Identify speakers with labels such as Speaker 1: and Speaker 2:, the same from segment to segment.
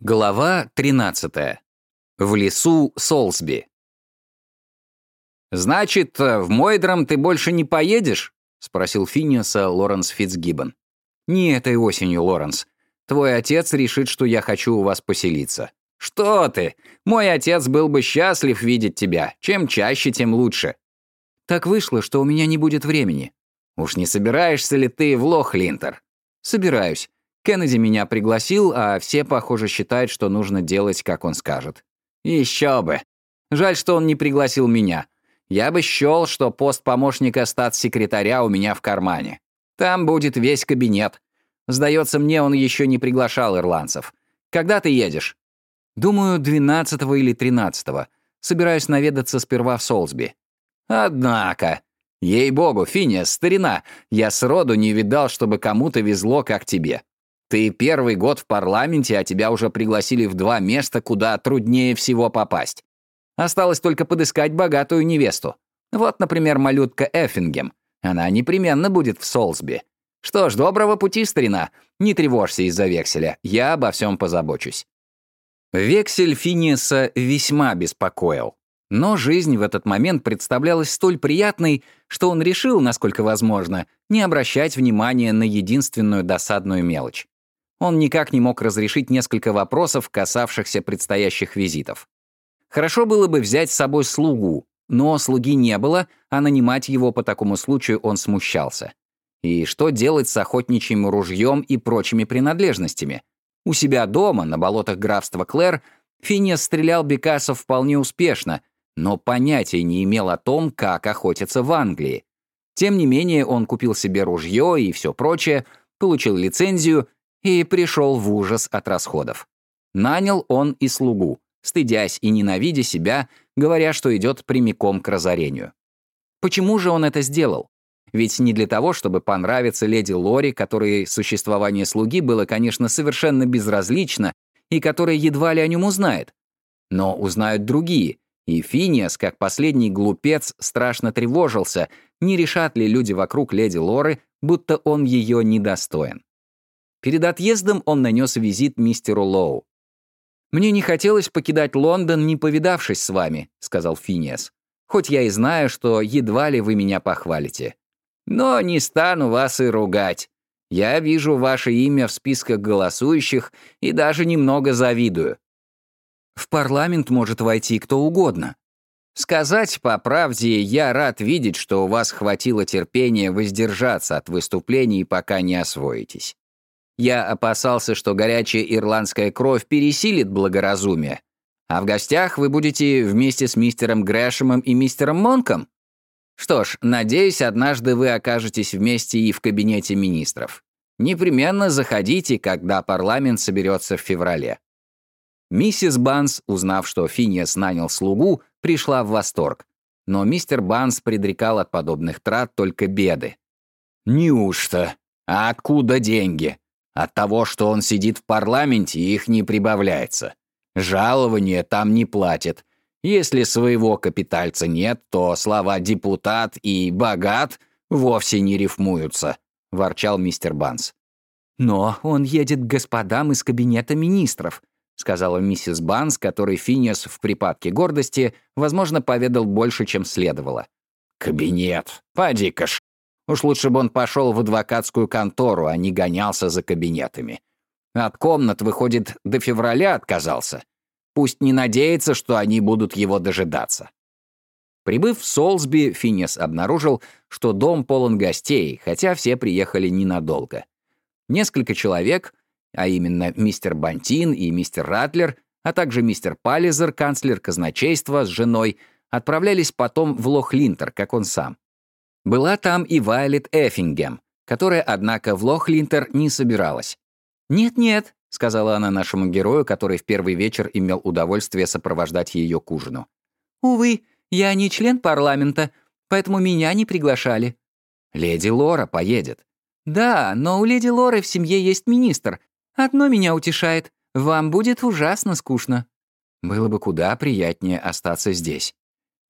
Speaker 1: Глава 13. В лесу Солсби. «Значит, в Мойдром ты больше не поедешь?» — спросил Финиаса Лоренс Фитцгиббон. «Не этой осенью, Лоренс. Твой отец решит, что я хочу у вас поселиться». «Что ты? Мой отец был бы счастлив видеть тебя. Чем чаще, тем лучше». «Так вышло, что у меня не будет времени». «Уж не собираешься ли ты в Лох-Линтер?» «Собираюсь. Кеннеди меня пригласил, а все, похоже, считают, что нужно делать, как он скажет. Еще бы. Жаль, что он не пригласил меня. Я бы счел, что пост помощника статс-секретаря у меня в кармане. Там будет весь кабинет. Сдается мне, он еще не приглашал ирландцев. Когда ты едешь? Думаю, 12 или 13 -го. Собираюсь наведаться сперва в Солсби. Однако. Ей-богу, Финиас, старина, я сроду не видал, чтобы кому-то везло, как тебе. Ты первый год в парламенте, а тебя уже пригласили в два места, куда труднее всего попасть. Осталось только подыскать богатую невесту. Вот, например, малютка Эффингем. Она непременно будет в Солсби. Что ж, доброго пути, старина. Не тревожься из-за векселя. Я обо всем позабочусь. Вексель Финиаса весьма беспокоил. Но жизнь в этот момент представлялась столь приятной, что он решил, насколько возможно, не обращать внимания на единственную досадную мелочь он никак не мог разрешить несколько вопросов, касавшихся предстоящих визитов. Хорошо было бы взять с собой слугу, но слуги не было, а нанимать его по такому случаю он смущался. И что делать с охотничьим ружьем и прочими принадлежностями? У себя дома, на болотах графства Клэр, Финиас стрелял бекасов вполне успешно, но понятия не имел о том, как охотиться в Англии. Тем не менее, он купил себе ружье и все прочее, получил лицензию и пришел в ужас от расходов. Нанял он и слугу, стыдясь и ненавидя себя, говоря, что идет прямиком к разорению. Почему же он это сделал? Ведь не для того, чтобы понравиться леди Лори, которой существование слуги было, конечно, совершенно безразлично и которая едва ли о нем узнает. Но узнают другие, и Финиас, как последний глупец, страшно тревожился, не решат ли люди вокруг леди Лоры, будто он ее недостоин. Перед отъездом он нанес визит мистеру Лоу. «Мне не хотелось покидать Лондон, не повидавшись с вами», — сказал Финиас. «Хоть я и знаю, что едва ли вы меня похвалите. Но не стану вас и ругать. Я вижу ваше имя в списках голосующих и даже немного завидую». «В парламент может войти кто угодно», Сказать по правде, я рад видеть, что у вас хватило терпения воздержаться от выступлений, пока не освоитесь. Я опасался, что горячая ирландская кровь пересилит благоразумие. А в гостях вы будете вместе с мистером Грэшемом и мистером Монком? Что ж, надеюсь, однажды вы окажетесь вместе и в кабинете министров. Непременно заходите, когда парламент соберется в феврале. Миссис Банс, узнав, что Финиас нанял слугу, пришла в восторг. Но мистер Банс предрекал от подобных трат только беды. «Неужто? А откуда деньги? От того, что он сидит в парламенте, их не прибавляется. Жалование там не платят. Если своего капитальца нет, то слова «депутат» и «богат» вовсе не рифмуются», — ворчал мистер Банс. «Но он едет к господам из кабинета министров», — сказала миссис Банс, которой Финиас в припадке гордости, возможно, поведал больше, чем следовало. «Кабинет. Поди-ка. Уж лучше бы он пошел в адвокатскую контору, а не гонялся за кабинетами. От комнат, выходит, до февраля отказался. Пусть не надеется, что они будут его дожидаться. Прибыв в Солсби, Финес обнаружил, что дом полон гостей, хотя все приехали ненадолго. Несколько человек, а именно мистер Бантин и мистер Ратлер, а также мистер Паллизер, канцлер казначейства с женой, отправлялись потом в Лох-Линтер, как он сам. Была там и Вайлет Эффингем, которая, однако, в Лохлинтер не собиралась. «Нет-нет», — сказала она нашему герою, который в первый вечер имел удовольствие сопровождать ее к ужину. «Увы, я не член парламента, поэтому меня не приглашали». «Леди Лора поедет». «Да, но у леди Лоры в семье есть министр. Одно меня утешает. Вам будет ужасно скучно». Было бы куда приятнее остаться здесь.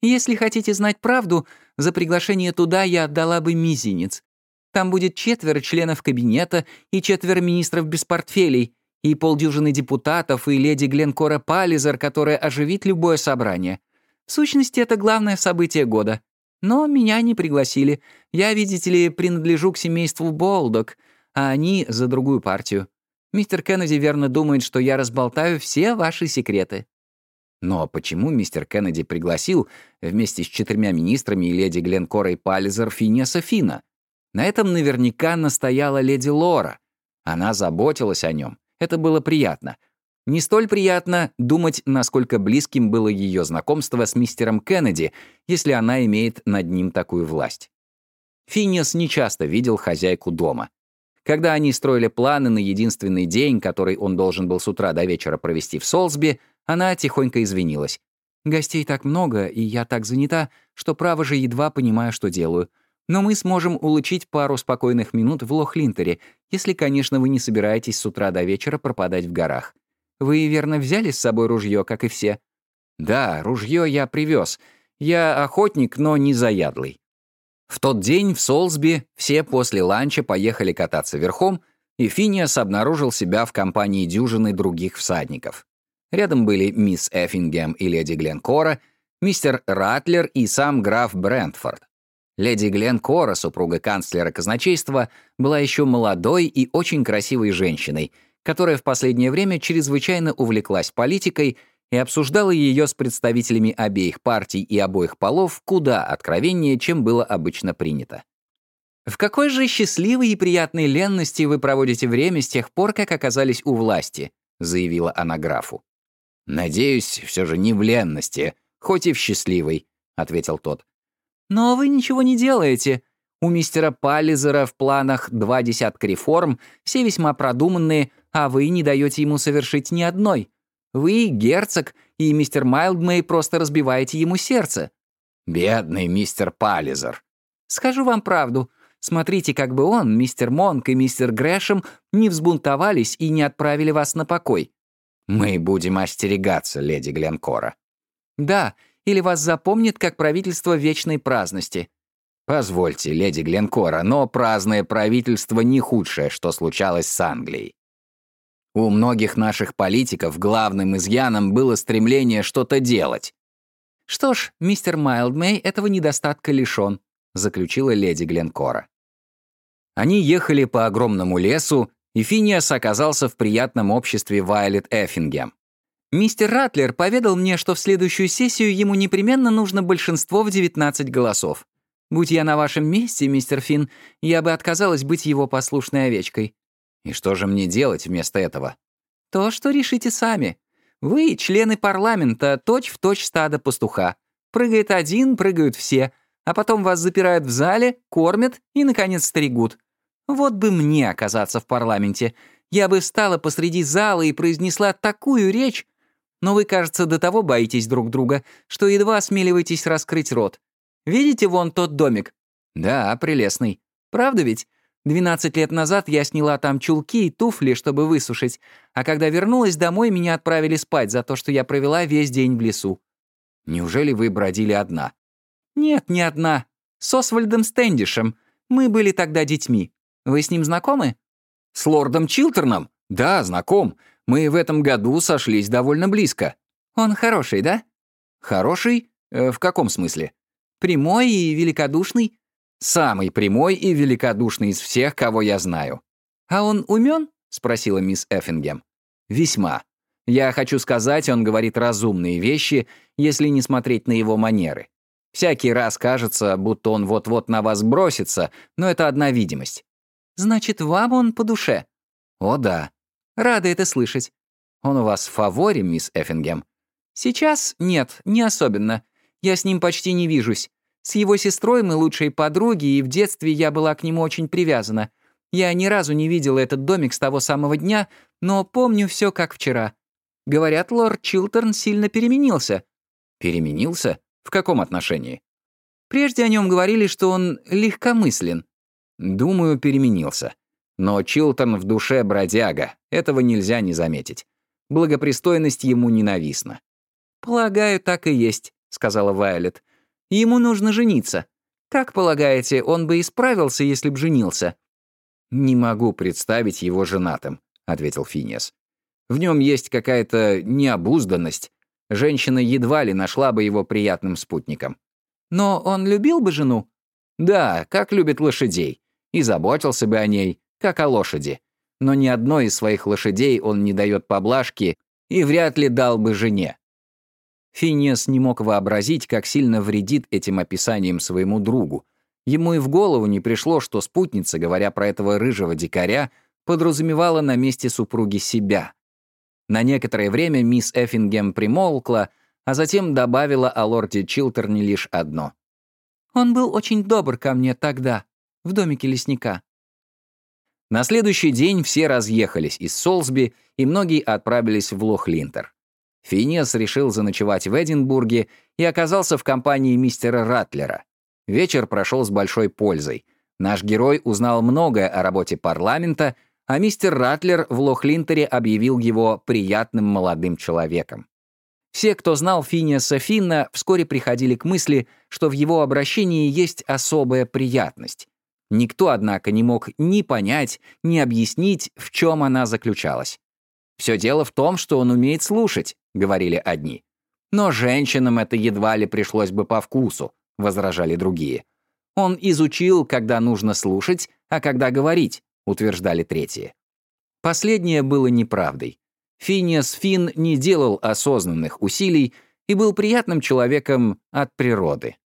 Speaker 1: Если хотите знать правду, за приглашение туда я отдала бы мизинец. Там будет четверо членов кабинета и четверо министров без портфелей, И полдюжины депутатов, и леди Гленкора Паллизер, которая оживит любое собрание. В сущности, это главное событие года. Но меня не пригласили. Я, видите ли, принадлежу к семейству Болдок, а они за другую партию. Мистер Кеннеди верно думает, что я разболтаю все ваши секреты». Но почему мистер Кеннеди пригласил вместе с четырьмя министрами и леди Гленкорой Паллизер Финиаса Фина? На этом наверняка настояла леди Лора. Она заботилась о нем. Это было приятно. Не столь приятно думать, насколько близким было ее знакомство с мистером Кеннеди, если она имеет над ним такую власть. Финиас нечасто видел хозяйку дома. Когда они строили планы на единственный день, который он должен был с утра до вечера провести в Солсби, она тихонько извинилась. «Гостей так много, и я так занята, что, право же, едва понимаю, что делаю. Но мы сможем улучить пару спокойных минут в Лохлинтере, если, конечно, вы не собираетесь с утра до вечера пропадать в горах. Вы, верно, взяли с собой ружье, как и все?» «Да, ружье я привез. Я охотник, но не заядлый. В тот день в Солсби все после ланча поехали кататься верхом, и Финиас обнаружил себя в компании дюжины других всадников. Рядом были мисс Эффингем и леди Гленкора, мистер Ратлер и сам граф Брентфорд. Леди Гленкора, супруга канцлера казначейства, была еще молодой и очень красивой женщиной, которая в последнее время чрезвычайно увлеклась политикой и обсуждала ее с представителями обеих партий и обоих полов куда откровеннее, чем было обычно принято. В какой же счастливой и приятной ленности вы проводите время с тех пор, как оказались у власти, заявила она графу. Надеюсь, все же не в ленности, хоть и в счастливой, ответил тот. Но вы ничего не делаете. У мистера Паллизера в планах два десятка реформ, все весьма продуманные, а вы не даете ему совершить ни одной. Вы, герцог, и мистер Майлдмей просто разбиваете ему сердце». «Бедный мистер Паллизер». «Скажу вам правду. Смотрите, как бы он, мистер Монк и мистер Грэшем не взбунтовались и не отправили вас на покой». «Мы будем остерегаться, леди Гленкора». «Да, или вас запомнит как правительство вечной праздности». «Позвольте, леди Гленкора, но праздное правительство не худшее, что случалось с Англией. У многих наших политиков главным изъяном было стремление что-то делать. «Что ж, мистер Майлдмей этого недостатка лишён», заключила леди Гленкора. Они ехали по огромному лесу, и Финиас оказался в приятном обществе Вайлет Эффингем. «Мистер Ратлер поведал мне, что в следующую сессию ему непременно нужно большинство в 19 голосов. Будь я на вашем месте, мистер Финн, я бы отказалась быть его послушной овечкой. И что же мне делать вместо этого? То, что решите сами. Вы, члены парламента, точь-в-точь точь стадо пастуха. Прыгает один, прыгают все, а потом вас запирают в зале, кормят и, наконец, стригут. Вот бы мне оказаться в парламенте. Я бы встала посреди зала и произнесла такую речь. Но вы, кажется, до того боитесь друг друга, что едва осмеливаетесь раскрыть рот. Видите вон тот домик? Да, прелестный. Правда ведь? Двенадцать лет назад я сняла там чулки и туфли, чтобы высушить, а когда вернулась домой, меня отправили спать за то, что я провела весь день в лесу. Неужели вы бродили одна? Нет, не одна. С Освальдом Стэндишем. Мы были тогда детьми. Вы с ним знакомы? С лордом Чилтерном? Да, знаком. Мы в этом году сошлись довольно близко. Он хороший, да? Хороший? Э, в каком смысле? Прямой и великодушный? Самый прямой и великодушный из всех, кого я знаю. «А он умен?» — спросила мисс Эффингем. «Весьма. Я хочу сказать, он говорит разумные вещи, если не смотреть на его манеры. Всякий раз кажется, будто он вот-вот на вас бросится, но это одна видимость. Значит, вам он по душе? О, да. Рада это слышать. Он у вас в фаворе, мисс Эффингем? Сейчас нет, не особенно. Я с ним почти не вижусь. С его сестрой мы лучшие подруги, и в детстве я была к нему очень привязана. Я ни разу не видела этот домик с того самого дня, но помню все как вчера. Говорят, лорд Чилтерн сильно переменился. Переменился? В каком отношении? Прежде о нем говорили, что он легкомыслен. Думаю, переменился. Но Чилтон в душе бродяга, этого нельзя не заметить. Благопристойность ему ненавистна. «Полагаю, так и есть», — сказала Вайлет. Ему нужно жениться. Как полагаете, он бы исправился, если б женился?» «Не могу представить его женатым», — ответил Финиас. В нем есть какая-то необузданность. Женщина едва ли нашла бы его приятным спутником.
Speaker 2: Но он любил бы жену?
Speaker 1: Да, как любит лошадей. И заботился бы о ней, как о лошади. Но ни одной из своих лошадей он не дает поблажки и вряд ли дал бы жене. Финиас не мог вообразить, как сильно вредит этим описанием своему другу. Ему и в голову не пришло, что спутница, говоря про этого рыжего дикаря, подразумевала на месте супруги себя. На некоторое время мисс Эффингем примолкла, а затем добавила о лорде Чилтерне лишь одно.
Speaker 2: «Он был очень добр ко мне тогда, в домике лесника».
Speaker 1: На следующий день все разъехались из Солсби, и многие отправились в Лох-Линтер. Финиас решил заночевать в Эдинбурге и оказался в компании мистера Ратлера. Вечер прошел с большой пользой. Наш герой узнал многое о работе парламента, а мистер Ратлер в Лохлинтере объявил его приятным молодым человеком. Все, кто знал Финиаса Финна, вскоре приходили к мысли, что в его обращении есть особая приятность. Никто, однако, не мог ни понять, ни объяснить, в чем она заключалась. «Все дело в том, что он умеет слушать», — говорили одни. «Но женщинам это едва ли пришлось бы по вкусу», — возражали другие. «Он изучил, когда нужно слушать, а когда говорить», — утверждали третьи. Последнее было неправдой. Финиас Фин не делал осознанных усилий и был приятным человеком от природы.